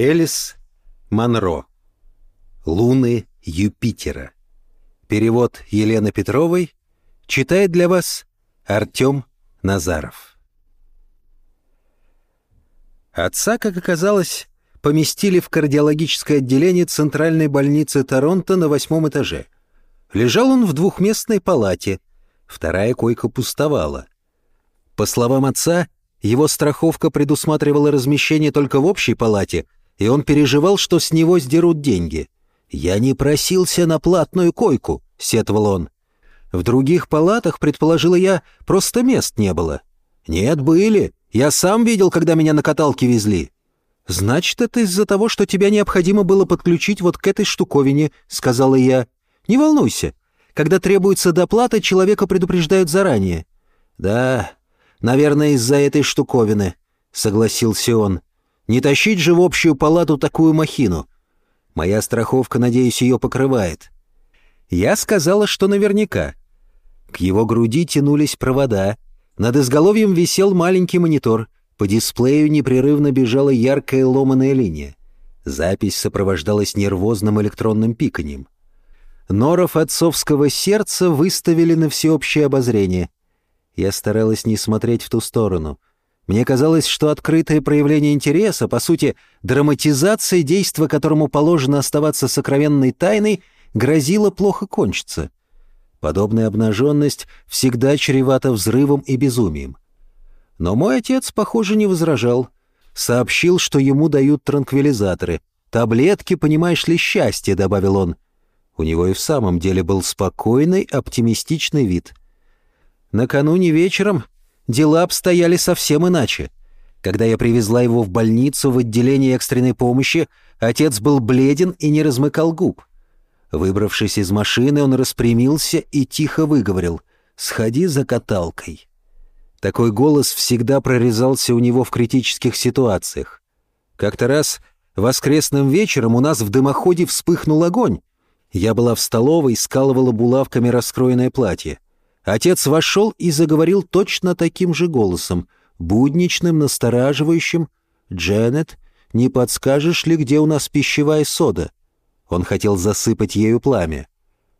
Элис Монро. Луны Юпитера. Перевод Елены Петровой. Читает для вас Артем Назаров. Отца, как оказалось, поместили в кардиологическое отделение Центральной больницы Торонто на восьмом этаже. Лежал он в двухместной палате. Вторая койка пустовала. По словам отца, его страховка предусматривала размещение только в общей палате — и он переживал, что с него сдерут деньги. «Я не просился на платную койку», — сетовал он. «В других палатах, предположила я, просто мест не было». «Нет, были. Я сам видел, когда меня на каталке везли». «Значит, это из-за того, что тебя необходимо было подключить вот к этой штуковине», — сказала я. «Не волнуйся. Когда требуется доплата, человека предупреждают заранее». «Да, наверное, из-за этой штуковины», — согласился он. Не тащить же в общую палату такую махину. Моя страховка, надеюсь, ее покрывает. Я сказала, что наверняка. К его груди тянулись провода. Над изголовьем висел маленький монитор. По дисплею непрерывно бежала яркая ломаная линия. Запись сопровождалась нервозным электронным пиканьем. Норов отцовского сердца выставили на всеобщее обозрение. Я старалась не смотреть в ту сторону — мне казалось, что открытое проявление интереса, по сути, драматизация действа, которому положено оставаться сокровенной тайной, грозила плохо кончиться. Подобная обнаженность всегда чревата взрывом и безумием. Но мой отец, похоже, не возражал. Сообщил, что ему дают транквилизаторы. «Таблетки, понимаешь ли, счастье», — добавил он. У него и в самом деле был спокойный, оптимистичный вид. Накануне вечером дела обстояли совсем иначе. Когда я привезла его в больницу в отделение экстренной помощи, отец был бледен и не размыкал губ. Выбравшись из машины, он распрямился и тихо выговорил «Сходи за каталкой». Такой голос всегда прорезался у него в критических ситуациях. Как-то раз воскресным вечером у нас в дымоходе вспыхнул огонь. Я была в столовой, скалывала булавками раскроенное платье. Отец вошел и заговорил точно таким же голосом, будничным, настораживающим. «Дженнет, не подскажешь ли, где у нас пищевая сода?» Он хотел засыпать ею пламя.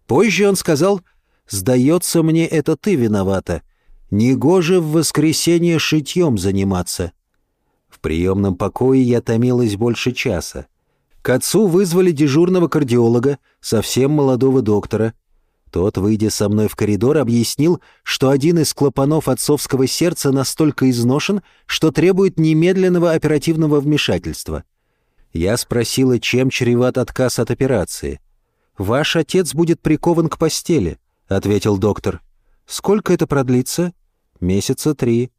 Позже он сказал, «Сдается мне, это ты виновата. Негоже в воскресенье шитьем заниматься». В приемном покое я томилась больше часа. К отцу вызвали дежурного кардиолога, совсем молодого доктора, тот, выйдя со мной в коридор, объяснил, что один из клапанов отцовского сердца настолько изношен, что требует немедленного оперативного вмешательства. Я спросила, чем чреват отказ от операции. «Ваш отец будет прикован к постели», — ответил доктор. «Сколько это продлится?» «Месяца три».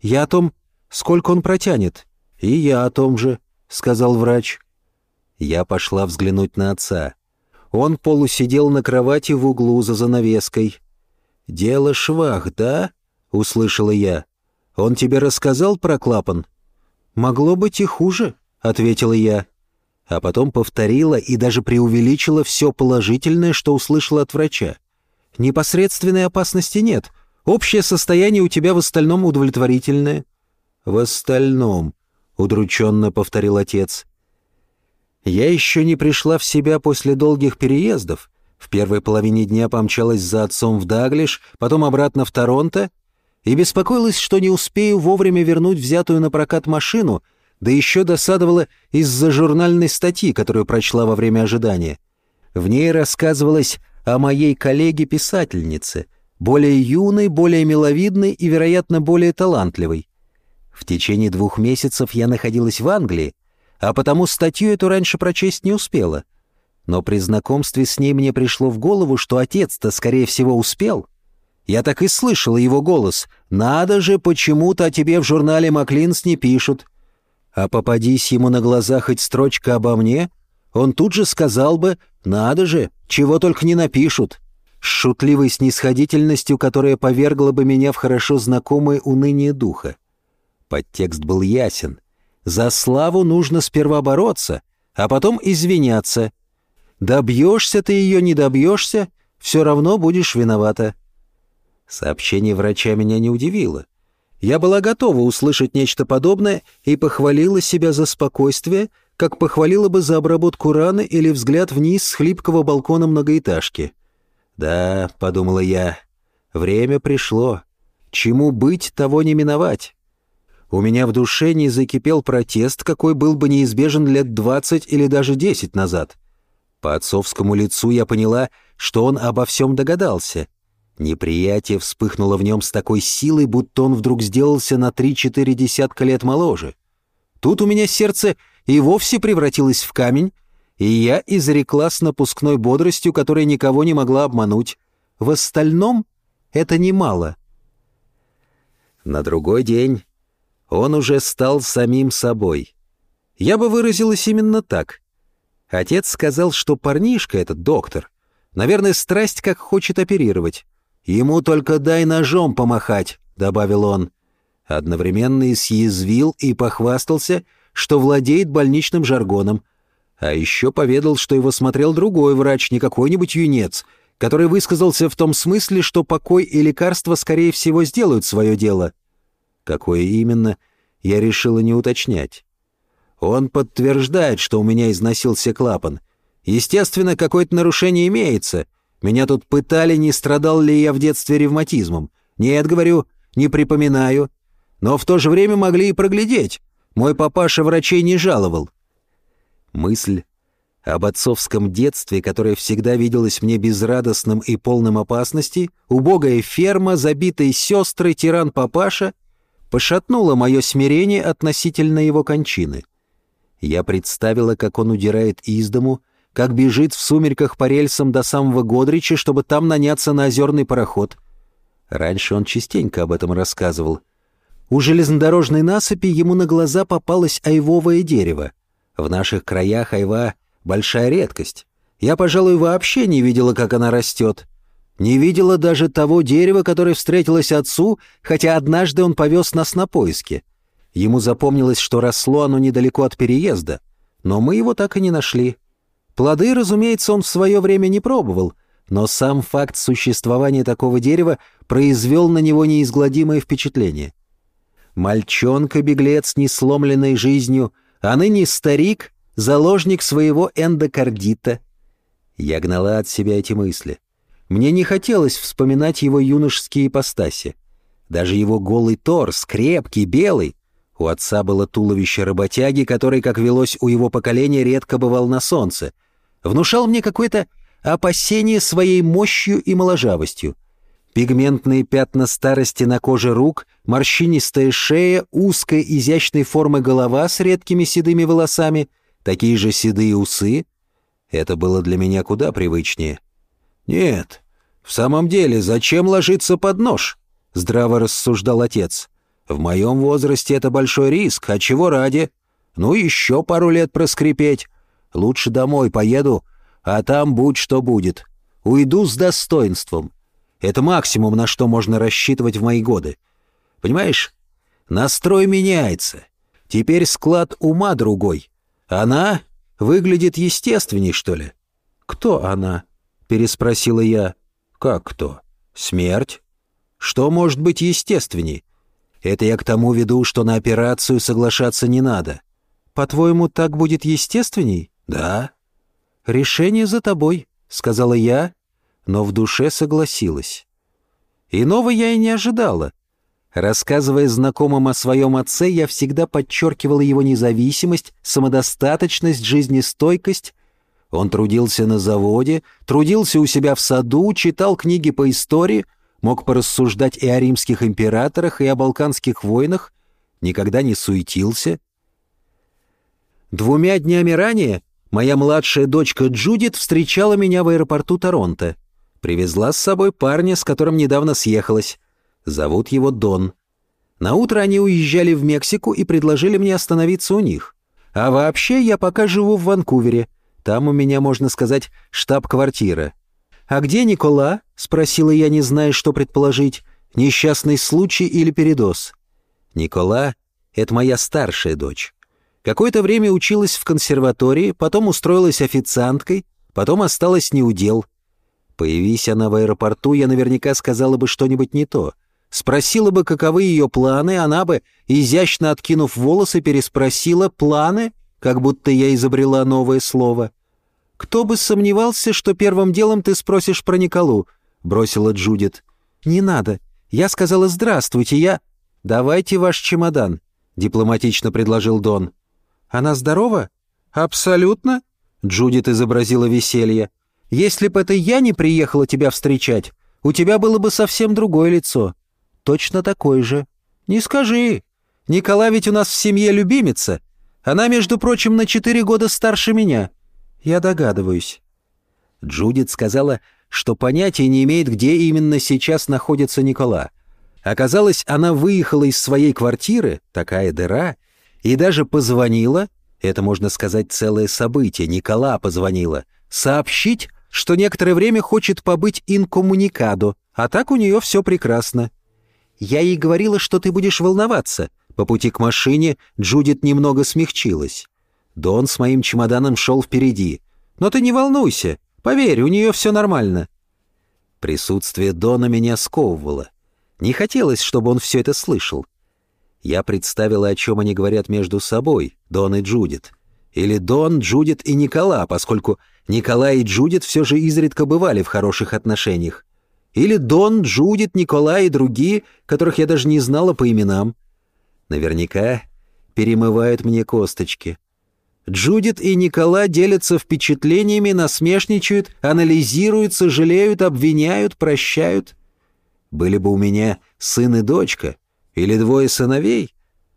«Я о том, сколько он протянет». «И я о том же», — сказал врач. Я пошла взглянуть на отца. Он полусидел на кровати в углу за занавеской. «Дело швах, да?» — услышала я. «Он тебе рассказал про клапан?» «Могло быть и хуже», — ответила я. А потом повторила и даже преувеличила все положительное, что услышала от врача. «Непосредственной опасности нет. Общее состояние у тебя в остальном удовлетворительное». «В остальном», — удрученно повторил отец. Я еще не пришла в себя после долгих переездов. В первой половине дня помчалась за отцом в Даглиш, потом обратно в Торонто и беспокоилась, что не успею вовремя вернуть взятую на прокат машину, да еще досадовала из-за журнальной статьи, которую прочла во время ожидания. В ней рассказывалось о моей коллеге-писательнице, более юной, более миловидной и, вероятно, более талантливой. В течение двух месяцев я находилась в Англии, а потому статью эту раньше прочесть не успела. Но при знакомстве с ней мне пришло в голову, что отец-то, скорее всего, успел. Я так и слышала его голос. «Надо же, почему-то о тебе в журнале «Маклинс» не пишут». А попадись ему на глаза хоть строчка обо мне, он тут же сказал бы «Надо же, чего только не напишут» с шутливой снисходительностью, которая повергла бы меня в хорошо знакомое уныние духа. Подтекст был ясен — за славу нужно сперва бороться, а потом извиняться. Добьешься ты ее, не добьешься, все равно будешь виновата. Сообщение врача меня не удивило. Я была готова услышать нечто подобное и похвалила себя за спокойствие, как похвалила бы за обработку раны или взгляд вниз с хлипкого балкона многоэтажки. «Да», — подумала я, — «время пришло. Чему быть, того не миновать». У меня в душе не закипел протест, какой был бы неизбежен лет двадцать или даже десять назад. По отцовскому лицу я поняла, что он обо всем догадался. Неприятие вспыхнуло в нем с такой силой, будто он вдруг сделался на три-четыре десятка лет моложе. Тут у меня сердце и вовсе превратилось в камень, и я изрекла с напускной бодростью, которая никого не могла обмануть. В остальном это немало. На другой день он уже стал самим собой. Я бы выразилась именно так. Отец сказал, что парнишка этот доктор, наверное, страсть как хочет оперировать. «Ему только дай ножом помахать», — добавил он. Одновременно и съязвил и похвастался, что владеет больничным жаргоном. А еще поведал, что его смотрел другой врач, не какой-нибудь юнец, который высказался в том смысле, что покой и лекарства, скорее всего, сделают свое дело. Какое именно, я решила не уточнять. Он подтверждает, что у меня износился клапан. Естественно, какое-то нарушение имеется. Меня тут пытали, не страдал ли я в детстве ревматизмом. Нет, говорю, не припоминаю. Но в то же время могли и проглядеть. Мой папаша врачей не жаловал. Мысль об отцовском детстве, которое всегда виделось мне безрадостным и полным опасности, убогая ферма, забитые сестры, тиран-папаша — пошатнуло мое смирение относительно его кончины. Я представила, как он удирает из дому, как бежит в сумерках по рельсам до самого Годрича, чтобы там наняться на озерный пароход. Раньше он частенько об этом рассказывал. У железнодорожной насыпи ему на глаза попалось айвовое дерево. В наших краях айва — большая редкость. Я, пожалуй, вообще не видела, как она растет. Не видела даже того дерева, которое встретилось отцу, хотя однажды он повез нас на поиски. Ему запомнилось, что росло оно недалеко от переезда, но мы его так и не нашли. Плоды, разумеется, он в свое время не пробовал, но сам факт существования такого дерева произвел на него неизгладимое впечатление. Мальчонка-беглец, не сломленный жизнью, а ныне старик, заложник своего эндокардита. Я гнала от себя эти мысли — мне не хотелось вспоминать его юношеские ипостаси. Даже его голый торс, крепкий, белый. У отца было туловище работяги, который, как велось у его поколения, редко бывал на солнце. Внушал мне какое-то опасение своей мощью и моложавостью. Пигментные пятна старости на коже рук, морщинистая шея, узкая изящной формы голова с редкими седыми волосами, такие же седые усы. Это было для меня куда привычнее. «Нет, в самом деле, зачем ложиться под нож?» — здраво рассуждал отец. «В моем возрасте это большой риск, а чего ради? Ну, еще пару лет проскрипеть. Лучше домой поеду, а там будь что будет. Уйду с достоинством. Это максимум, на что можно рассчитывать в мои годы. Понимаешь, настрой меняется. Теперь склад ума другой. Она выглядит естественней, что ли?» «Кто она?» Переспросила я. «Как кто? Смерть? Что может быть естественней? Это я к тому веду, что на операцию соглашаться не надо. По-твоему, так будет естественней? Да. Решение за тобой, сказала я, но в душе согласилась. Иного я и не ожидала. Рассказывая знакомым о своем отце, я всегда подчеркивала его независимость, самодостаточность, жизнестойкость он трудился на заводе, трудился у себя в саду, читал книги по истории, мог порассуждать и о римских императорах, и о балканских войнах, никогда не суетился. Двумя днями ранее моя младшая дочка Джудит встречала меня в аэропорту Торонто. Привезла с собой парня, с которым недавно съехалась. Зовут его Дон. На утро они уезжали в Мексику и предложили мне остановиться у них. А вообще я пока живу в Ванкувере — там у меня, можно сказать, штаб-квартира. «А где Никола?» — спросила я, не зная, что предположить. «Несчастный случай или передоз?» «Никола — это моя старшая дочь. Какое-то время училась в консерватории, потом устроилась официанткой, потом осталась неудел. Появись она в аэропорту, я наверняка сказала бы что-нибудь не то. Спросила бы, каковы ее планы, она бы, изящно откинув волосы, переспросила «Планы? Как будто я изобрела новое слово. «Кто бы сомневался, что первым делом ты спросишь про Николу?» — бросила Джудит. «Не надо. Я сказала «здравствуйте», я...» «Давайте ваш чемодан», — дипломатично предложил Дон. «Она здорова?» «Абсолютно», — Джудит изобразила веселье. «Если бы это я не приехала тебя встречать, у тебя было бы совсем другое лицо. Точно такое же. Не скажи. Никола ведь у нас в семье любимица. Она, между прочим, на четыре года старше меня. «Я догадываюсь». Джудит сказала, что понятия не имеет, где именно сейчас находится Никола. Оказалось, она выехала из своей квартиры, такая дыра, и даже позвонила, это, можно сказать, целое событие, Никола позвонила, сообщить, что некоторое время хочет побыть инкоммуникадо, а так у нее все прекрасно. Я ей говорила, что ты будешь волноваться. По пути к машине Джудит немного смягчилась. Дон с моим чемоданом шел впереди. «Но ты не волнуйся. Поверь, у нее все нормально». Присутствие Дона меня сковывало. Не хотелось, чтобы он все это слышал. Я представила, о чем они говорят между собой, Дон и Джудит. Или Дон, Джудит и Никола, поскольку Николай и Джудит все же изредка бывали в хороших отношениях. Или Дон, Джудит, Николай и другие, которых я даже не знала по именам. Наверняка перемывают мне косточки. Джудит и Никола делятся впечатлениями, насмешничают, анализируют, сожалеют, обвиняют, прощают. Были бы у меня сын и дочка, или двое сыновей,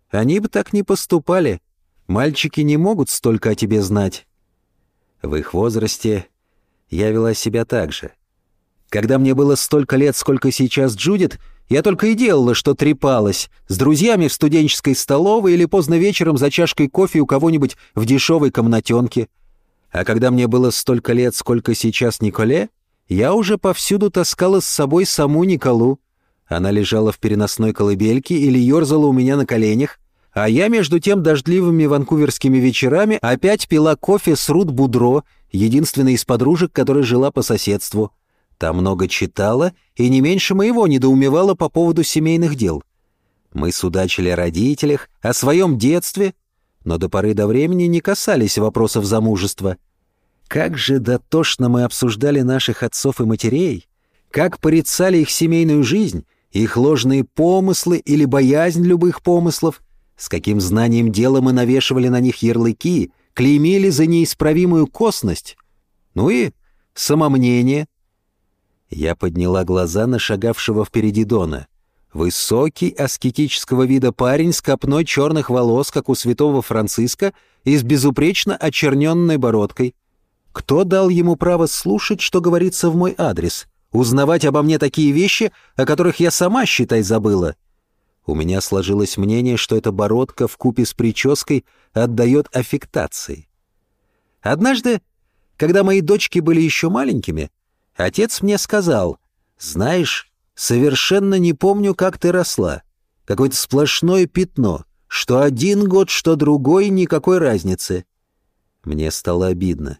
они бы так не поступали. Мальчики не могут столько о тебе знать. В их возрасте я вела себя так же. Когда мне было столько лет, сколько сейчас Джудит — я только и делала, что трепалась. С друзьями в студенческой столовой или поздно вечером за чашкой кофе у кого-нибудь в дешевой комнатенке. А когда мне было столько лет, сколько сейчас Николе, я уже повсюду таскала с собой саму Николу. Она лежала в переносной колыбельке или ерзала у меня на коленях, а я между тем дождливыми ванкуверскими вечерами опять пила кофе с Рут Будро, единственной из подружек, которая жила по соседству. Та много читала и не меньше моего недоумевала по поводу семейных дел. Мы судачили о родителях, о своем детстве, но до поры до времени не касались вопросов замужества. Как же дотошно мы обсуждали наших отцов и матерей, как порицали их семейную жизнь, их ложные помыслы или боязнь любых помыслов, с каким знанием дела мы навешивали на них ярлыки, клеймили за неисправимую косность. Ну и самомнение, я подняла глаза на шагавшего впереди Дона. Высокий, аскетического вида парень с копной черных волос, как у святого Франциска, и с безупречно очерненной бородкой. Кто дал ему право слушать, что говорится в мой адрес? Узнавать обо мне такие вещи, о которых я сама, считай, забыла? У меня сложилось мнение, что эта бородка в купе с прической отдает аффектации. Однажды, когда мои дочки были еще маленькими, Отец мне сказал, «Знаешь, совершенно не помню, как ты росла. Какое-то сплошное пятно. Что один год, что другой, никакой разницы». Мне стало обидно.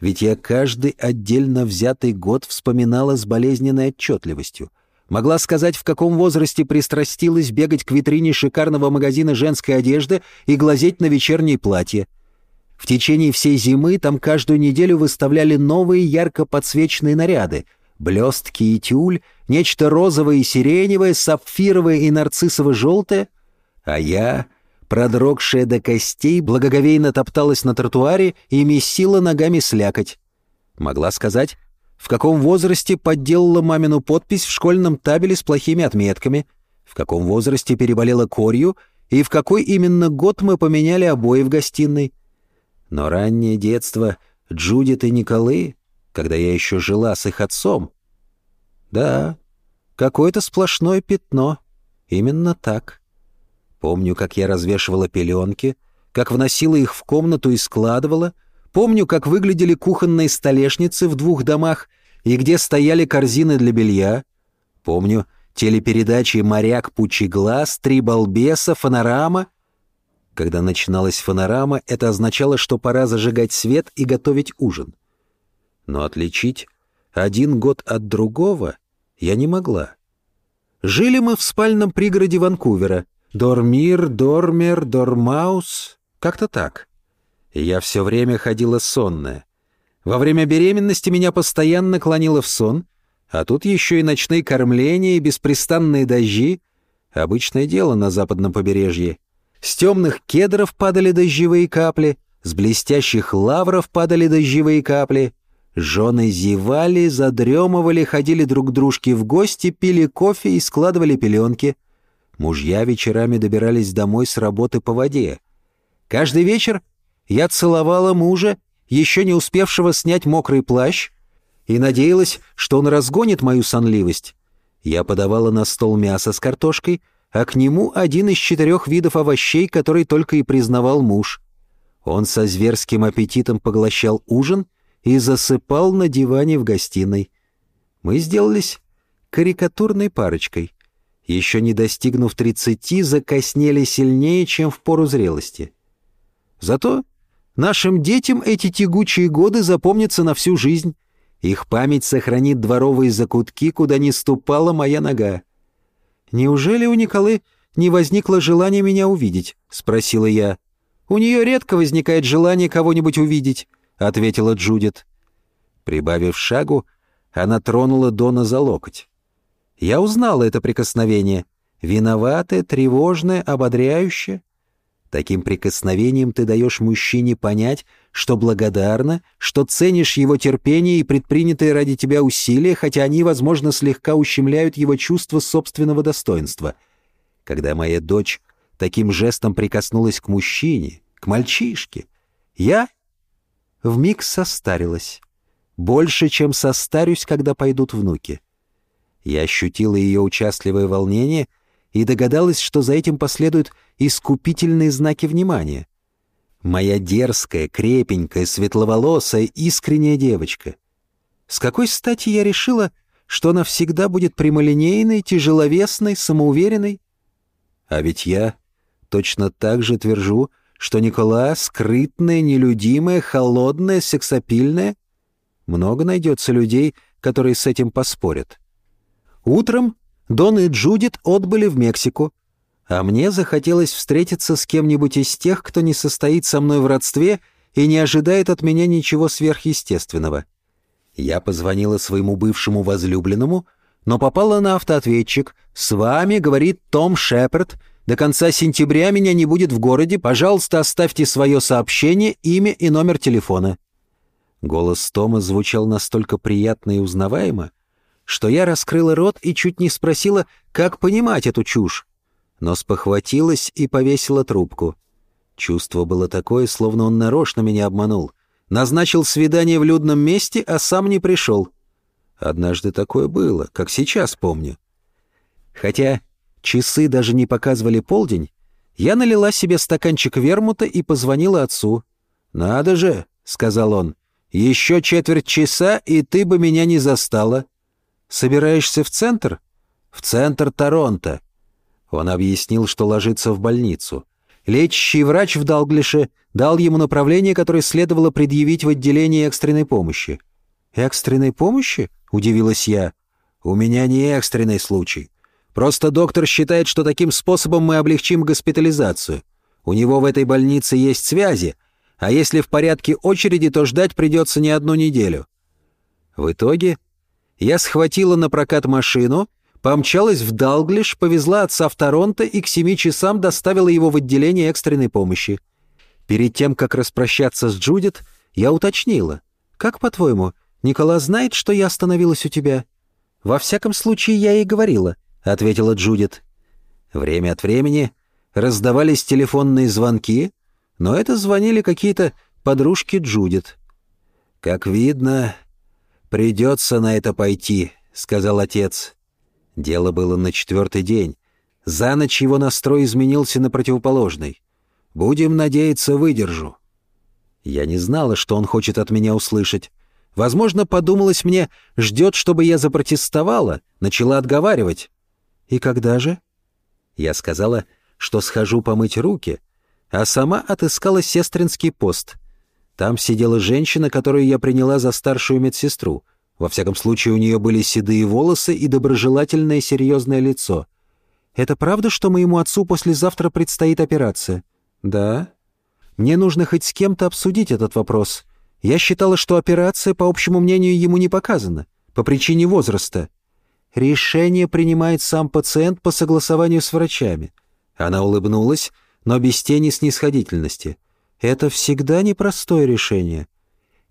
Ведь я каждый отдельно взятый год вспоминала с болезненной отчетливостью. Могла сказать, в каком возрасте пристрастилась бегать к витрине шикарного магазина женской одежды и глазеть на вечернее платье. В течение всей зимы там каждую неделю выставляли новые ярко подсвеченные наряды, блестки и тюль, нечто розовое и сиреневое, сапфировое и нарциссово-желтое. А я, продрогшая до костей, благоговейно топталась на тротуаре и месила ногами слякоть. Могла сказать, в каком возрасте подделала мамину подпись в школьном табеле с плохими отметками, в каком возрасте переболела корью и в какой именно год мы поменяли обои в гостиной. Но раннее детство Джудит и Николы, когда я еще жила с их отцом... Да, какое-то сплошное пятно. Именно так. Помню, как я развешивала пеленки, как вносила их в комнату и складывала. Помню, как выглядели кухонные столешницы в двух домах и где стояли корзины для белья. Помню телепередачи «Моряк Пучеглаз», «Три балбеса», «Фонорама» Когда начиналась фонорама, это означало, что пора зажигать свет и готовить ужин. Но отличить один год от другого я не могла. Жили мы в спальном пригороде Ванкувера. Дормир, Дормер, Дормаус, как-то так. Я все время ходила сонная. Во время беременности меня постоянно клонило в сон, а тут еще и ночные кормления и беспрестанные дожди — обычное дело на западном побережье. С темных кедров падали дождевые капли, с блестящих лавров падали дождевые капли. Жены зевали, задремывали, ходили друг к дружке в гости, пили кофе и складывали пеленки. Мужья вечерами добирались домой с работы по воде. Каждый вечер я целовала мужа, еще не успевшего снять мокрый плащ, и надеялась, что он разгонит мою сонливость. Я подавала на стол мясо с картошкой, а к нему один из четырех видов овощей, который только и признавал муж. Он со зверским аппетитом поглощал ужин и засыпал на диване в гостиной. Мы сделались карикатурной парочкой. Еще не достигнув тридцати, закоснели сильнее, чем в пору зрелости. Зато нашим детям эти тягучие годы запомнятся на всю жизнь. Их память сохранит дворовые закутки, куда не ступала моя нога. «Неужели у Николы не возникло желания меня увидеть?» — спросила я. «У нее редко возникает желание кого-нибудь увидеть», — ответила Джудит. Прибавив шагу, она тронула Дона за локоть. Я узнала это прикосновение. Виноватое, тревожное, ободряющее. Таким прикосновением ты даешь мужчине понять, что благодарна, что ценишь его терпение и предпринятые ради тебя усилия, хотя они, возможно, слегка ущемляют его чувство собственного достоинства. Когда моя дочь таким жестом прикоснулась к мужчине, к мальчишке, я вмиг состарилась. Больше, чем состарюсь, когда пойдут внуки. Я ощутила ее участливое волнение и догадалась, что за этим последуют искупительные знаки внимания. Моя дерзкая, крепенькая, светловолосая, искренняя девочка. С какой стати я решила, что она всегда будет прямолинейной, тяжеловесной, самоуверенной? А ведь я точно так же твержу, что Никола скрытная, нелюдимая, холодная, сексапильная. Много найдется людей, которые с этим поспорят. Утром Дон и Джудит отбыли в Мексику, а мне захотелось встретиться с кем-нибудь из тех, кто не состоит со мной в родстве и не ожидает от меня ничего сверхъестественного. Я позвонила своему бывшему возлюбленному, но попала на автоответчик. «С вами, — говорит Том Шепард, — до конца сентября меня не будет в городе. Пожалуйста, оставьте свое сообщение, имя и номер телефона». Голос Тома звучал настолько приятно и узнаваемо, что я раскрыла рот и чуть не спросила, как понимать эту чушь но спохватилась и повесила трубку. Чувство было такое, словно он нарочно меня обманул. Назначил свидание в людном месте, а сам не пришел. Однажды такое было, как сейчас помню. Хотя часы даже не показывали полдень, я налила себе стаканчик вермута и позвонила отцу. «Надо же», — сказал он, — «еще четверть часа, и ты бы меня не застала». «Собираешься в центр?» «В центр Торонто. Он объяснил, что ложится в больницу. Лечащий врач в Далглише дал ему направление, которое следовало предъявить в отделении экстренной помощи. «Экстренной помощи?» — удивилась я. «У меня не экстренный случай. Просто доктор считает, что таким способом мы облегчим госпитализацию. У него в этой больнице есть связи, а если в порядке очереди, то ждать придется не одну неделю». В итоге я схватила на прокат машину Помчалась в Далглиш, повезла отца в Торонто и к семи часам доставила его в отделение экстренной помощи. Перед тем, как распрощаться с Джудит, я уточнила. «Как, по-твоему, Никола знает, что я остановилась у тебя?» «Во всяком случае, я ей говорила», — ответила Джудит. Время от времени раздавались телефонные звонки, но это звонили какие-то подружки Джудит. «Как видно, придется на это пойти», — сказал отец. Дело было на четвертый день. За ночь его настрой изменился на противоположный. «Будем надеяться, выдержу». Я не знала, что он хочет от меня услышать. Возможно, подумалось мне, ждет, чтобы я запротестовала, начала отговаривать. «И когда же?» Я сказала, что схожу помыть руки, а сама отыскала сестринский пост. Там сидела женщина, которую я приняла за старшую медсестру — во всяком случае, у нее были седые волосы и доброжелательное серьезное лицо. «Это правда, что моему отцу послезавтра предстоит операция?» «Да». Мне нужно хоть с кем-то обсудить этот вопрос. Я считала, что операция, по общему мнению, ему не показана, по причине возраста. Решение принимает сам пациент по согласованию с врачами. Она улыбнулась, но без тени снисходительности. Это всегда непростое решение.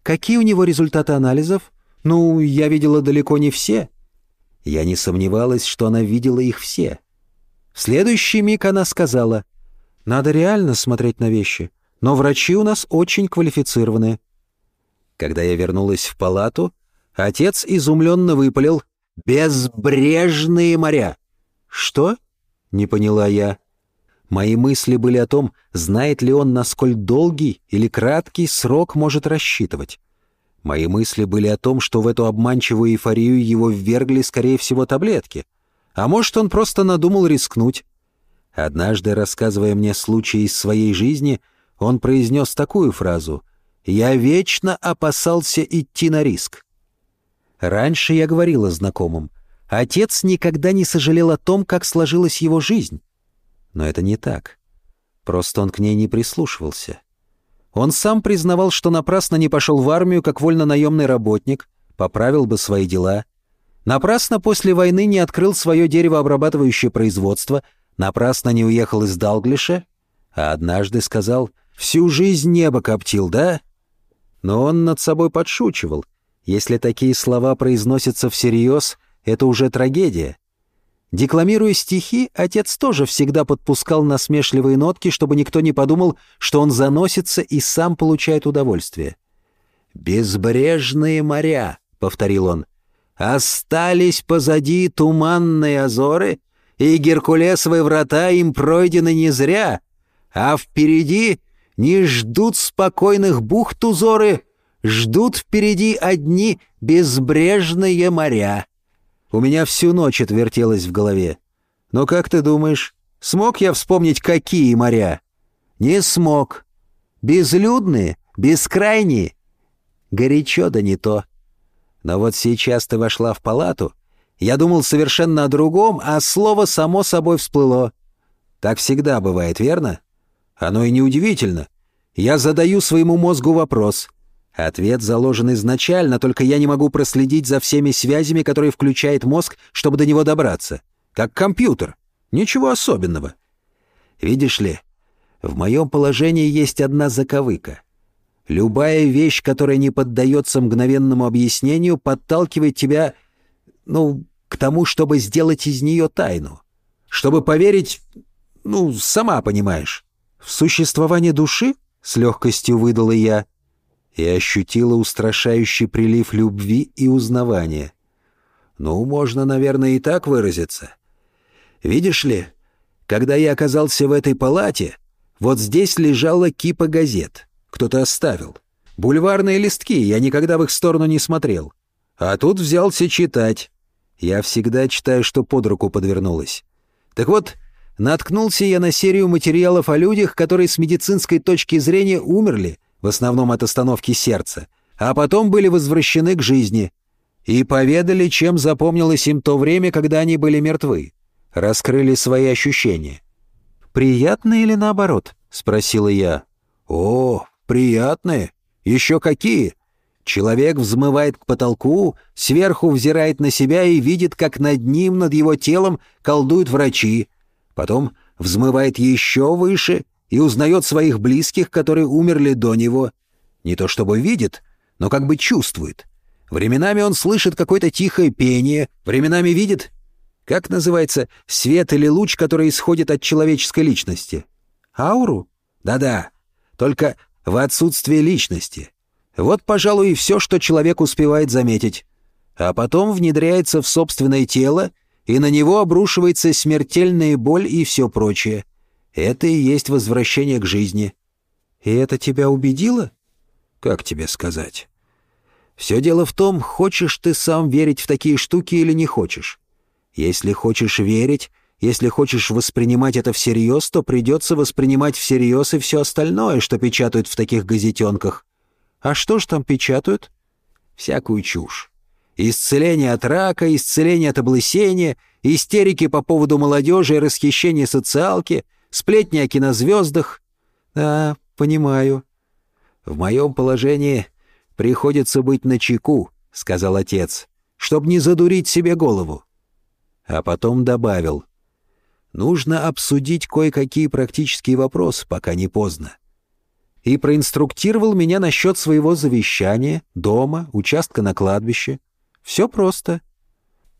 Какие у него результаты анализов? Ну, я видела далеко не все. Я не сомневалась, что она видела их все. В следующий миг она сказала, «Надо реально смотреть на вещи, но врачи у нас очень квалифицированные». Когда я вернулась в палату, отец изумленно выпалил «Безбрежные моря!» «Что?» — не поняла я. Мои мысли были о том, знает ли он, насколько долгий или краткий срок может рассчитывать. Мои мысли были о том, что в эту обманчивую эйфорию его ввергли, скорее всего, таблетки. А может, он просто надумал рискнуть. Однажды, рассказывая мне случай из своей жизни, он произнес такую фразу «Я вечно опасался идти на риск». Раньше я говорила знакомым, отец никогда не сожалел о том, как сложилась его жизнь. Но это не так. Просто он к ней не прислушивался. Он сам признавал, что напрасно не пошел в армию как вольно-наемный работник, поправил бы свои дела. Напрасно после войны не открыл свое деревообрабатывающее производство, напрасно не уехал из Далглиша, а однажды сказал «Всю жизнь небо коптил, да?» Но он над собой подшучивал — если такие слова произносятся всерьез, это уже трагедия. Декламируя стихи, отец тоже всегда подпускал насмешливые нотки, чтобы никто не подумал, что он заносится и сам получает удовольствие. «Безбрежные моря», — повторил он, — «остались позади туманные озоры, и Геркулесовые врата им пройдены не зря, а впереди не ждут спокойных бухт узоры, Ждут впереди одни безбрежные моря. У меня всю ночь отвертелось в голове. Но как ты думаешь, смог я вспомнить, какие моря? Не смог. Безлюдные, бескрайние. Горячо да не то. Но вот сейчас ты вошла в палату. Я думал совершенно о другом, а слово само собой всплыло. Так всегда бывает, верно? Оно и неудивительно. Я задаю своему мозгу вопрос. Ответ заложен изначально, только я не могу проследить за всеми связями, которые включает мозг, чтобы до него добраться. Как компьютер. Ничего особенного. Видишь ли, в моем положении есть одна заковыка. Любая вещь, которая не поддается мгновенному объяснению, подталкивает тебя, ну, к тому, чтобы сделать из нее тайну. Чтобы поверить, ну, сама понимаешь. В существование души, с легкостью выдала я, — и ощутила устрашающий прилив любви и узнавания. Ну, можно, наверное, и так выразиться. Видишь ли, когда я оказался в этой палате, вот здесь лежала кипа газет. Кто-то оставил. Бульварные листки, я никогда в их сторону не смотрел. А тут взялся читать. Я всегда читаю, что под руку подвернулось. Так вот, наткнулся я на серию материалов о людях, которые с медицинской точки зрения умерли, в основном от остановки сердца, а потом были возвращены к жизни и поведали, чем запомнилось им то время, когда они были мертвы. Раскрыли свои ощущения. «Приятные или наоборот?» — спросила я. «О, приятные. Еще какие!» Человек взмывает к потолку, сверху взирает на себя и видит, как над ним, над его телом колдуют врачи. Потом взмывает еще выше и узнает своих близких, которые умерли до него. Не то чтобы видит, но как бы чувствует. Временами он слышит какое-то тихое пение, временами видит, как называется, свет или луч, который исходит от человеческой личности. Ауру? Да-да, только в отсутствие личности. Вот, пожалуй, и все, что человек успевает заметить. А потом внедряется в собственное тело, и на него обрушивается смертельная боль и все прочее. Это и есть возвращение к жизни. И это тебя убедило? Как тебе сказать? Все дело в том, хочешь ты сам верить в такие штуки или не хочешь. Если хочешь верить, если хочешь воспринимать это всерьез, то придется воспринимать всерьез и все остальное, что печатают в таких газетенках. А что ж там печатают? Всякую чушь. Исцеление от рака, исцеление от облысения, истерики по поводу молодежи и расхищение социалки — сплетни о кинозвездах. Да, «Понимаю». «В моем положении приходится быть начеку», — сказал отец, «чтобы не задурить себе голову». А потом добавил, «Нужно обсудить кое-какие практические вопросы, пока не поздно». И проинструктировал меня насчет своего завещания, дома, участка на кладбище. Все просто.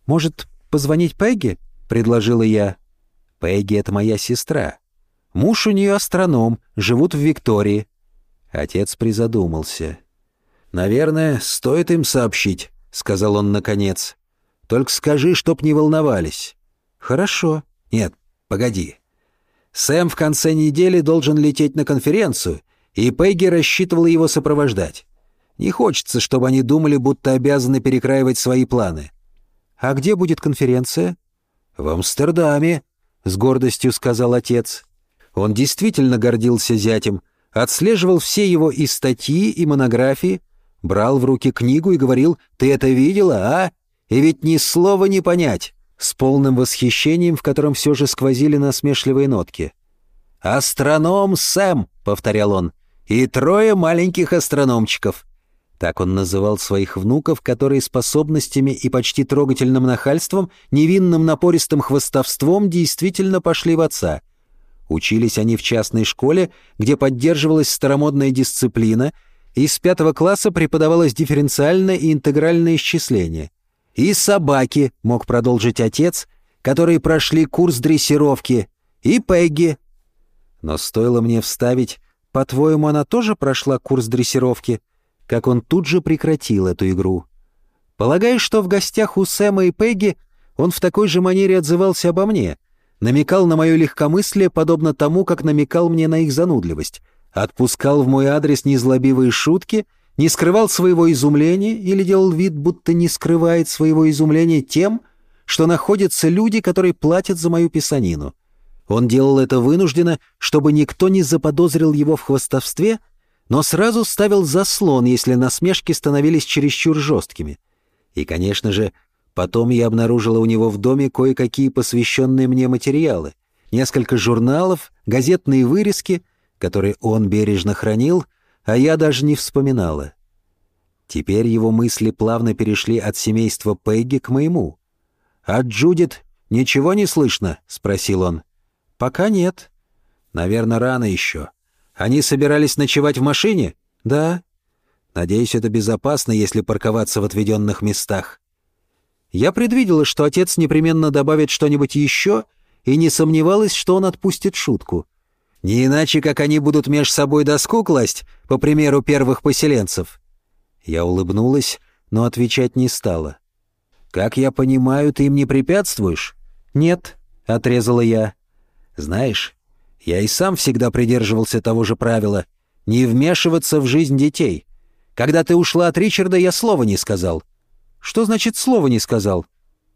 «Может, позвонить Пегги?» — предложила я. «Пегги — это моя сестра. Муж у нее астроном, живут в Виктории». Отец призадумался. «Наверное, стоит им сообщить», — сказал он наконец. «Только скажи, чтоб не волновались». «Хорошо». «Нет, погоди. Сэм в конце недели должен лететь на конференцию, и Пегги рассчитывала его сопровождать. Не хочется, чтобы они думали, будто обязаны перекраивать свои планы». «А где будет конференция?» «В Амстердаме», — с гордостью сказал отец. Он действительно гордился зятем, отслеживал все его и статьи, и монографии, брал в руки книгу и говорил «Ты это видела, а? И ведь ни слова не понять!» с полным восхищением, в котором все же сквозили насмешливые нотки. «Астроном Сэм», — повторял он, — «и трое маленьких астрономчиков». Так он называл своих внуков, которые способностями и почти трогательным нахальством, невинным напористым хвостовством действительно пошли в отца. Учились они в частной школе, где поддерживалась старомодная дисциплина, и с пятого класса преподавалось дифференциальное и интегральное исчисление. И собаки, мог продолжить отец, которые прошли курс дрессировки, и Пегги. Но стоило мне вставить, по-твоему, она тоже прошла курс дрессировки, как он тут же прекратил эту игру. Полагаю, что в гостях у Сэма и Пегги он в такой же манере отзывался обо мне — намекал на мое легкомыслие, подобно тому, как намекал мне на их занудливость, отпускал в мой адрес незлобивые шутки, не скрывал своего изумления или делал вид, будто не скрывает своего изумления тем, что находятся люди, которые платят за мою писанину. Он делал это вынужденно, чтобы никто не заподозрил его в хвостовстве, но сразу ставил заслон, если насмешки становились чересчур жесткими. И, конечно же, Потом я обнаружила у него в доме кое-какие посвященные мне материалы, несколько журналов, газетные вырезки, которые он бережно хранил, а я даже не вспоминала. Теперь его мысли плавно перешли от семейства Пегги к моему. «От Джудит ничего не слышно?» — спросил он. «Пока нет». «Наверное, рано еще. Они собирались ночевать в машине?» «Да». «Надеюсь, это безопасно, если парковаться в отведенных местах». Я предвидела, что отец непременно добавит что-нибудь еще, и не сомневалась, что он отпустит шутку. Не иначе, как они будут меж собой доску класть, по примеру первых поселенцев. Я улыбнулась, но отвечать не стала. «Как я понимаю, ты им не препятствуешь?» «Нет», — отрезала я. «Знаешь, я и сам всегда придерживался того же правила — не вмешиваться в жизнь детей. Когда ты ушла от Ричарда, я слова не сказал. Что значит слова не сказал?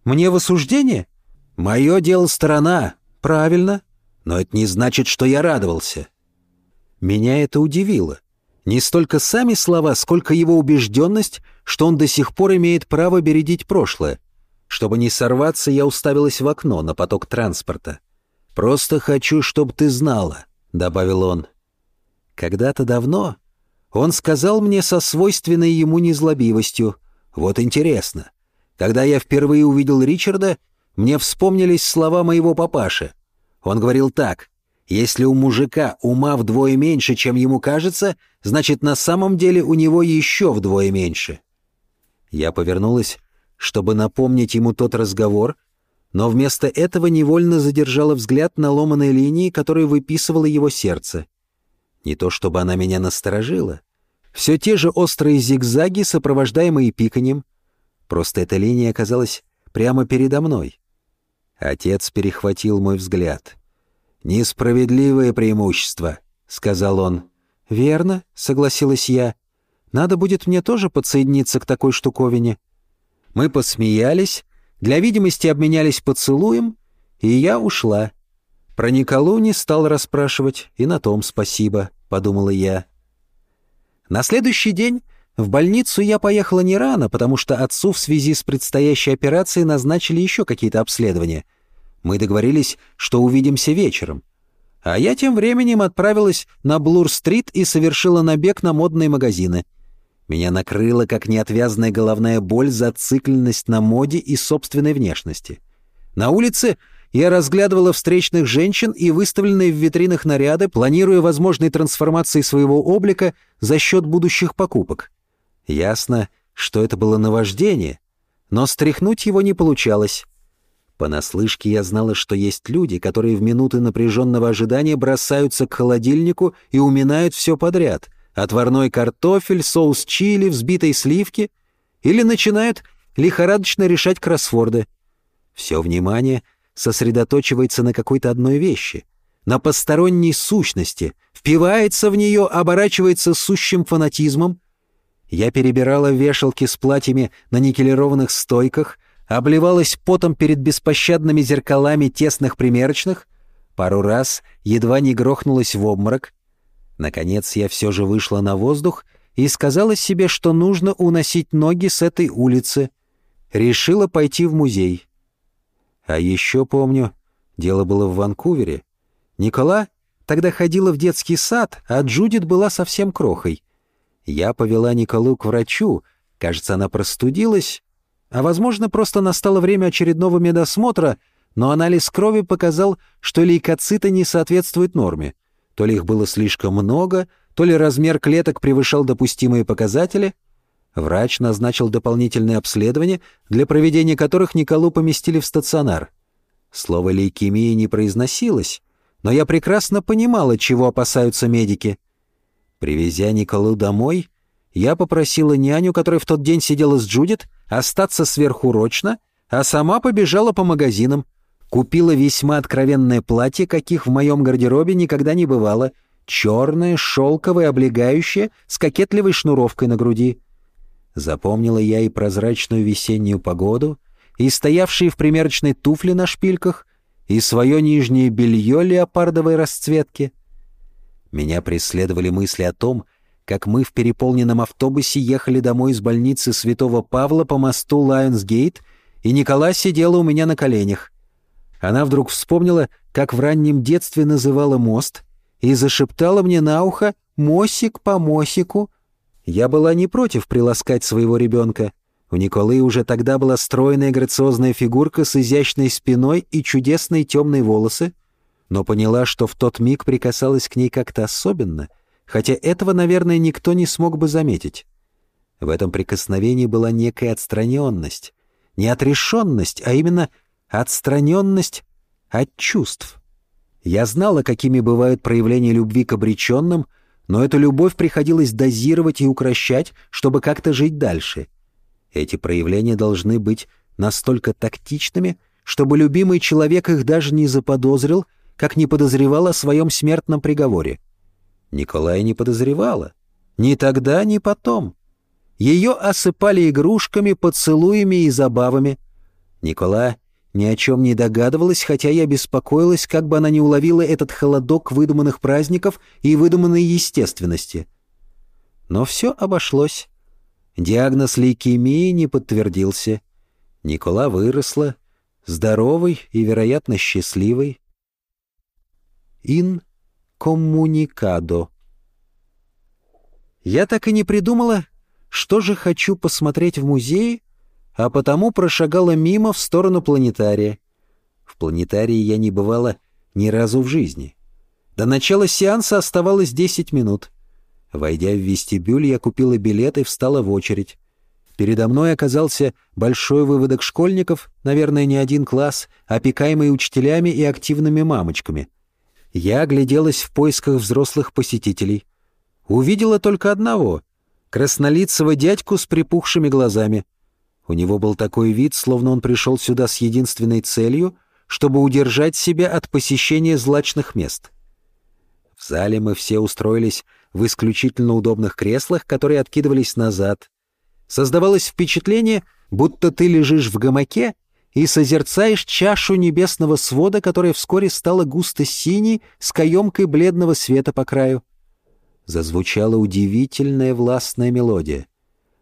Мне в осуждение? Мое дело сторона. Правильно. Но это не значит, что я радовался. Меня это удивило. Не столько сами слова, сколько его убежденность, что он до сих пор имеет право бередить прошлое. Чтобы не сорваться, я уставилась в окно на поток транспорта. «Просто хочу, чтобы ты знала», — добавил он. Когда-то давно он сказал мне со свойственной ему незлобивостью — вот интересно. Когда я впервые увидел Ричарда, мне вспомнились слова моего папаши. Он говорил так. «Если у мужика ума вдвое меньше, чем ему кажется, значит, на самом деле у него еще вдвое меньше». Я повернулась, чтобы напомнить ему тот разговор, но вместо этого невольно задержала взгляд на ломаной линии, которую выписывало его сердце. Не то чтобы она меня насторожила, все те же острые зигзаги, сопровождаемые пиканьем. Просто эта линия оказалась прямо передо мной. Отец перехватил мой взгляд. «Несправедливое преимущество», — сказал он. «Верно», — согласилась я. «Надо будет мне тоже подсоединиться к такой штуковине». Мы посмеялись, для видимости обменялись поцелуем, и я ушла. Про Николу не стал расспрашивать, и на том спасибо, — подумала я. На следующий день в больницу я поехала не рано, потому что отцу в связи с предстоящей операцией назначили еще какие-то обследования. Мы договорились, что увидимся вечером. А я тем временем отправилась на Блур-стрит и совершила набег на модные магазины. Меня накрыла как неотвязная головная боль зацикленность на моде и собственной внешности. На улице я разглядывала встречных женщин и выставленные в витринах наряды, планируя возможные трансформации своего облика за счет будущих покупок. Ясно, что это было наваждение, но стряхнуть его не получалось. Понаслышке я знала, что есть люди, которые в минуты напряженного ожидания бросаются к холодильнику и уминают все подряд — отварной картофель, соус чили, взбитой сливки — или начинают лихорадочно решать кроссворды. Все внимание сосредоточивается на какой-то одной вещи, на посторонней сущности, впивается в нее, оборачивается сущим фанатизмом. Я перебирала вешалки с платьями на никелированных стойках, обливалась потом перед беспощадными зеркалами тесных примерочных, пару раз едва не грохнулась в обморок. Наконец я все же вышла на воздух и сказала себе, что нужно уносить ноги с этой улицы. Решила пойти в музей. А еще помню, дело было в Ванкувере. Никола тогда ходила в детский сад, а Джудит была совсем крохой. Я повела Николу к врачу, кажется, она простудилась, а, возможно, просто настало время очередного медосмотра, но анализ крови показал, что лейкоциты не соответствуют норме. То ли их было слишком много, то ли размер клеток превышал допустимые показатели — Врач назначил дополнительные обследования, для проведения которых Николу поместили в стационар. Слово «лейкемия» не произносилось, но я прекрасно понимала, чего опасаются медики. Привезя Николу домой, я попросила няню, которая в тот день сидела с Джудит, остаться сверхурочно, а сама побежала по магазинам. Купила весьма откровенное платье, каких в моем гардеробе никогда не бывало, черное, шелковое, облегающее, с кокетливой шнуровкой на груди — Запомнила я и прозрачную весеннюю погоду, и стоявшие в примерочной туфли на шпильках, и свое нижнее белье леопардовой расцветки. Меня преследовали мысли о том, как мы в переполненном автобусе ехали домой из больницы Святого Павла по мосту Лайонсгейт, и Никола сидела у меня на коленях. Она вдруг вспомнила, как в раннем детстве называла мост, и зашептала мне на ухо «Мосик по мосику», я была не против приласкать своего ребенка. У Николы уже тогда была стройная грациозная фигурка с изящной спиной и чудесные темные волосы, но поняла, что в тот миг прикасалась к ней как-то особенно, хотя этого, наверное, никто не смог бы заметить. В этом прикосновении была некая отстраненность. Не отрешенность, а именно отстраненность от чувств. Я знала, какими бывают проявления любви к обреченным — но эту любовь приходилось дозировать и укращать, чтобы как-то жить дальше. Эти проявления должны быть настолько тактичными, чтобы любимый человек их даже не заподозрил, как не подозревал о своем смертном приговоре. Николая не подозревала. Ни тогда, ни потом. Ее осыпали игрушками, поцелуями и забавами. Николай ни о чем не догадывалась, хотя я беспокоилась, как бы она не уловила этот холодок выдуманных праздников и выдуманной естественности. Но все обошлось. Диагноз лейкемии не подтвердился. Никола выросла, здоровой и, вероятно, счастливой. Ин коммуникадо. Я так и не придумала, что же хочу посмотреть в музее, а потому прошагала мимо в сторону планетария. В планетарии я не бывала ни разу в жизни. До начала сеанса оставалось 10 минут. Войдя в вестибюль, я купила билет и встала в очередь. Передо мной оказался большой выводок школьников, наверное, не один класс, опекаемый учителями и активными мамочками. Я огляделась в поисках взрослых посетителей. Увидела только одного — краснолицего дядьку с припухшими глазами — у него был такой вид, словно он пришел сюда с единственной целью, чтобы удержать себя от посещения злачных мест. В зале мы все устроились в исключительно удобных креслах, которые откидывались назад. Создавалось впечатление, будто ты лежишь в гамаке и созерцаешь чашу небесного свода, которая вскоре стала густо синей с каемкой бледного света по краю. Зазвучала удивительная властная мелодия.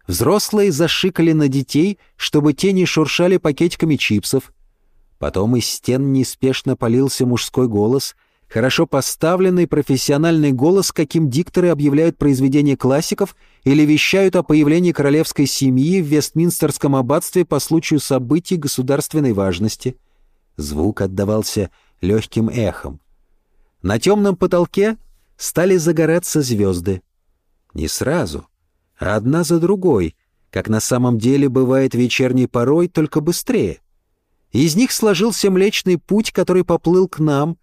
Взрослые зашикали на детей, чтобы те не шуршали пакетиками чипсов. Потом из стен неспешно полился мужской голос, хорошо поставленный профессиональный голос, каким дикторы объявляют произведения классиков или вещают о появлении королевской семьи в Вестминстерском аббатстве по случаю событий государственной важности. Звук отдавался легким эхом. На темном потолке стали загораться звезды. Не сразу, одна за другой, как на самом деле бывает вечерней порой, только быстрее. Из них сложился Млечный Путь, который поплыл к нам.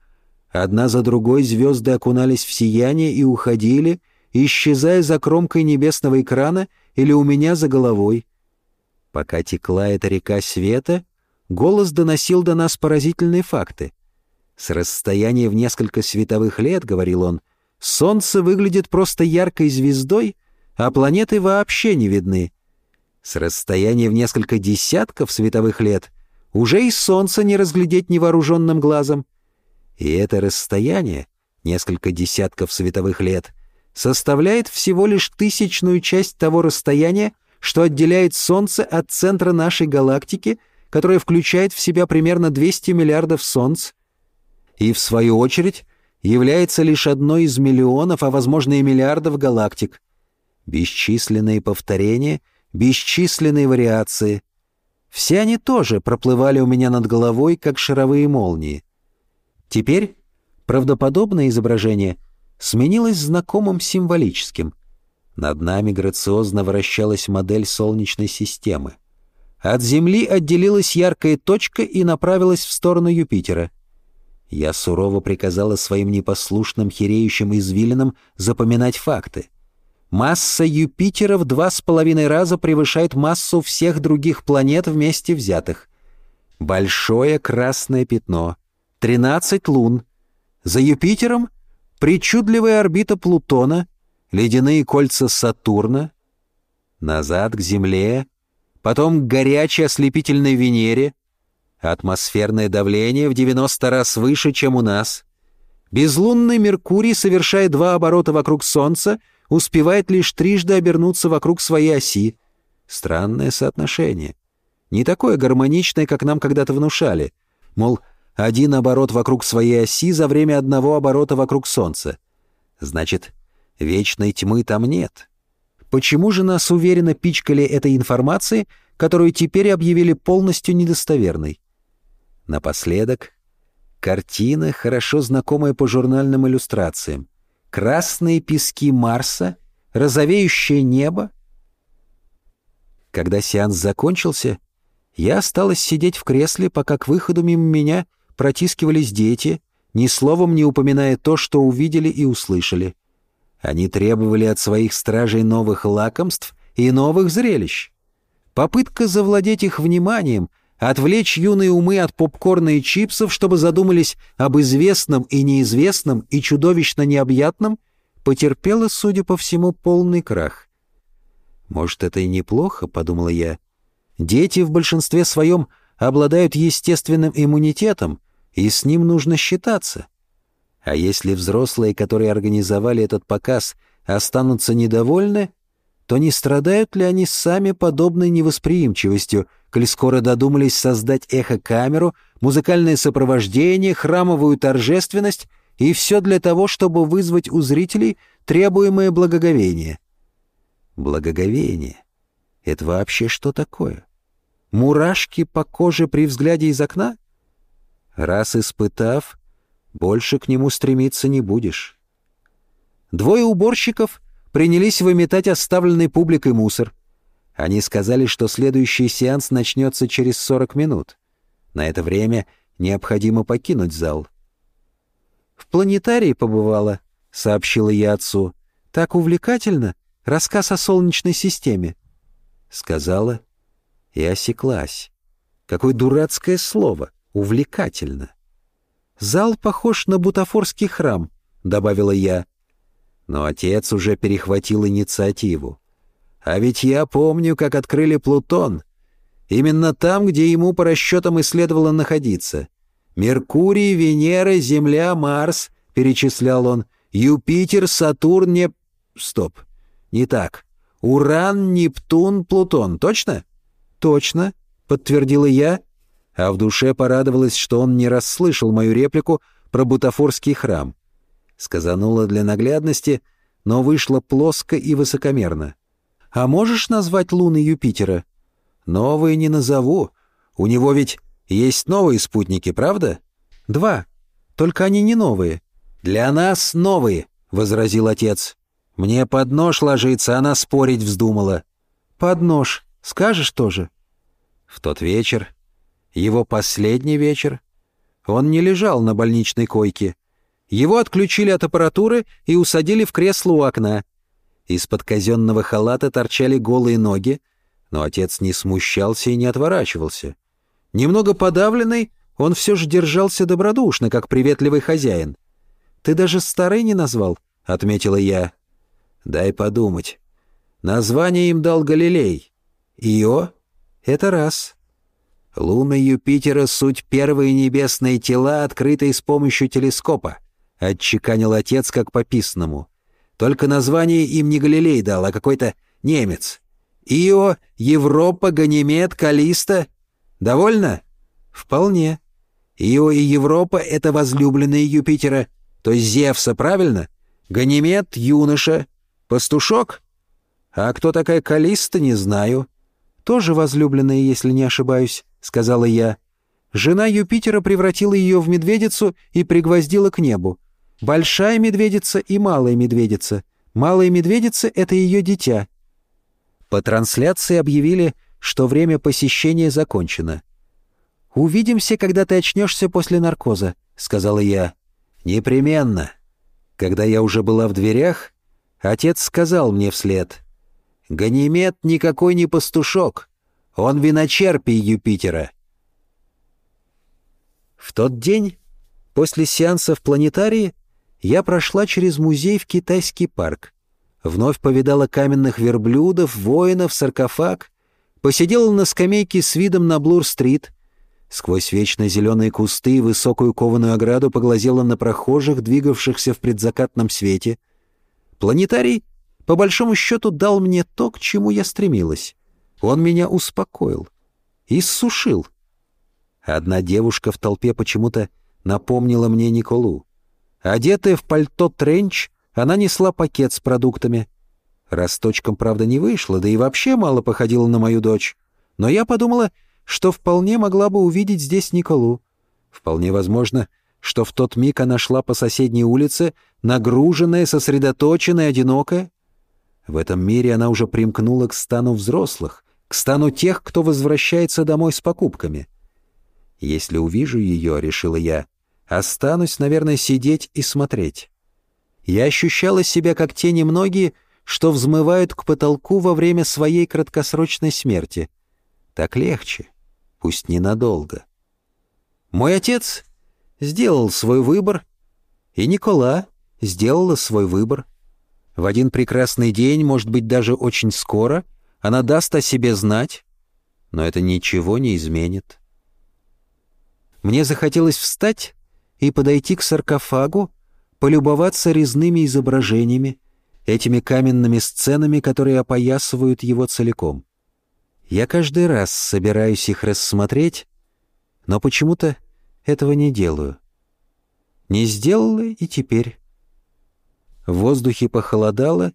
Одна за другой звезды окунались в сияние и уходили, исчезая за кромкой небесного экрана или у меня за головой. Пока текла эта река света, голос доносил до нас поразительные факты. С расстояния в несколько световых лет, — говорил он, — Солнце выглядит просто яркой звездой, а планеты вообще не видны. С расстояния в несколько десятков световых лет уже и Солнце не разглядеть невооруженным глазом. И это расстояние, несколько десятков световых лет, составляет всего лишь тысячную часть того расстояния, что отделяет Солнце от центра нашей галактики, которая включает в себя примерно 200 миллиардов Солнц. И, в свою очередь, является лишь одной из миллионов, а возможно и миллиардов галактик. Бесчисленные повторения, бесчисленные вариации. Все они тоже проплывали у меня над головой, как шаровые молнии. Теперь правдоподобное изображение сменилось знакомым символическим. Над нами грациозно вращалась модель Солнечной системы. От Земли отделилась яркая точка и направилась в сторону Юпитера. Я сурово приказала своим непослушным хереющим извилинам запоминать факты. Масса Юпитера в два с половиной раза превышает массу всех других планет вместе взятых. Большое красное пятно. 13 лун. За Юпитером причудливая орбита Плутона, ледяные кольца Сатурна. Назад к Земле, потом к горячей ослепительной Венере — Атмосферное давление в 90 раз выше, чем у нас. Безлунный Меркурий, совершая два оборота вокруг Солнца, успевает лишь трижды обернуться вокруг своей оси. Странное соотношение. Не такое гармоничное, как нам когда-то внушали. Мол, один оборот вокруг своей оси за время одного оборота вокруг Солнца. Значит, вечной тьмы там нет. Почему же нас уверенно пичкали этой информацией, которую теперь объявили полностью недостоверной? Напоследок, картина, хорошо знакомая по журнальным иллюстрациям. Красные пески Марса, розовеющее небо. Когда сеанс закончился, я осталась сидеть в кресле, пока к выходу мимо меня протискивались дети, ни словом не упоминая то, что увидели и услышали. Они требовали от своих стражей новых лакомств и новых зрелищ. Попытка завладеть их вниманием — отвлечь юные умы от попкорна и чипсов, чтобы задумались об известном и неизвестном и чудовищно необъятном, потерпела, судя по всему, полный крах. «Может, это и неплохо», — подумала я. «Дети в большинстве своем обладают естественным иммунитетом, и с ним нужно считаться. А если взрослые, которые организовали этот показ, останутся недовольны, то не страдают ли они сами подобной невосприимчивостью, коль скоро додумались создать эхокамеру, музыкальное сопровождение, храмовую торжественность и все для того, чтобы вызвать у зрителей требуемое благоговение. Благоговение — это вообще что такое? Мурашки по коже при взгляде из окна? Раз испытав, больше к нему стремиться не будешь. Двое уборщиков принялись выметать оставленный публикой мусор — они сказали, что следующий сеанс начнется через 40 минут. На это время необходимо покинуть зал. «В планетарии побывала», — сообщила я отцу. «Так увлекательно. Рассказ о Солнечной системе». Сказала и осеклась. Какое дурацкое слово. Увлекательно. «Зал похож на бутафорский храм», — добавила я. Но отец уже перехватил инициативу. А ведь я помню, как открыли Плутон. Именно там, где ему по расчетам и следовало находиться. Меркурий, Венера, Земля, Марс, перечислял он, Юпитер, Сатурн, не... Стоп, не так. Уран, Нептун, Плутон, точно? Точно, подтвердила я, а в душе порадовалась, что он не расслышал мою реплику, про бутафорский храм. Сказанула для наглядности, но вышло плоско и высокомерно. «А можешь назвать луны Юпитера?» «Новые не назову. У него ведь есть новые спутники, правда?» «Два. Только они не новые». «Для нас новые», — возразил отец. «Мне под нож ложится, она спорить вздумала». «Под нож. Скажешь тоже?» В тот вечер, его последний вечер, он не лежал на больничной койке. Его отключили от аппаратуры и усадили в кресло у окна. Из-под казенного халата торчали голые ноги, но отец не смущался и не отворачивался. Немного подавленный, он все же держался добродушно, как приветливый хозяин. «Ты даже старый не назвал?» — отметила я. «Дай подумать. Название им дал Галилей. Ио — это раз. Луны Юпитера — суть первые небесные тела, открытые с помощью телескопа», — отчеканил отец как по писанному. «Только название им не Галилей дал, а какой-то немец. Ио, Европа, Ганимед, Калиста. Довольно?» «Вполне. Ио и Европа — это возлюбленные Юпитера, то есть Зевса, правильно? Ганимед — юноша. Пастушок? А кто такая Калиста, не знаю. Тоже возлюбленная, если не ошибаюсь сказала я. Жена Юпитера превратила ее в медведицу и пригвоздила к небу. Большая медведица и малая медведица. Малая медведица — это ее дитя. По трансляции объявили, что время посещения закончено. «Увидимся, когда ты очнешься после наркоза», — сказала я. «Непременно». Когда я уже была в дверях, отец сказал мне вслед. «Ганимед никакой не пастушок. Он виночерпий Юпитера. В тот день, после сеанса в планетарии, я прошла через музей в Китайский парк. Вновь повидала каменных верблюдов, воинов, саркофаг, посидела на скамейке с видом на Блур-стрит, сквозь вечно зеленые кусты и высокую кованую ограду поглазела на прохожих, двигавшихся в предзакатном свете. Планетарий, по большому счету, дал мне то, к чему я стремилась. Он меня успокоил, иссушил. Одна девушка в толпе почему-то напомнила мне Николу. Одетая в пальто тренч, она несла пакет с продуктами. Росточком, правда, не вышло, да и вообще мало походила на мою дочь. Но я подумала, что вполне могла бы увидеть здесь Николу. Вполне возможно, что в тот миг она шла по соседней улице, нагруженная, сосредоточенная, одинокая. В этом мире она уже примкнула к стану взрослых, к стану тех, кто возвращается домой с покупками. Если увижу ее, — решила я, — останусь, наверное, сидеть и смотреть. Я ощущала себя как те немногие, что взмывают к потолку во время своей краткосрочной смерти. Так легче, пусть ненадолго. Мой отец сделал свой выбор, и Никола сделала свой выбор. В один прекрасный день, может быть, даже очень скоро — она даст о себе знать, но это ничего не изменит. Мне захотелось встать и подойти к саркофагу, полюбоваться резными изображениями, этими каменными сценами, которые опоясывают его целиком. Я каждый раз собираюсь их рассмотреть, но почему-то этого не делаю. Не сделала и теперь. В воздухе похолодало,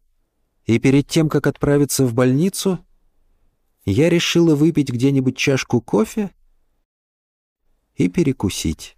и перед тем, как отправиться в больницу, я решила выпить где-нибудь чашку кофе и перекусить.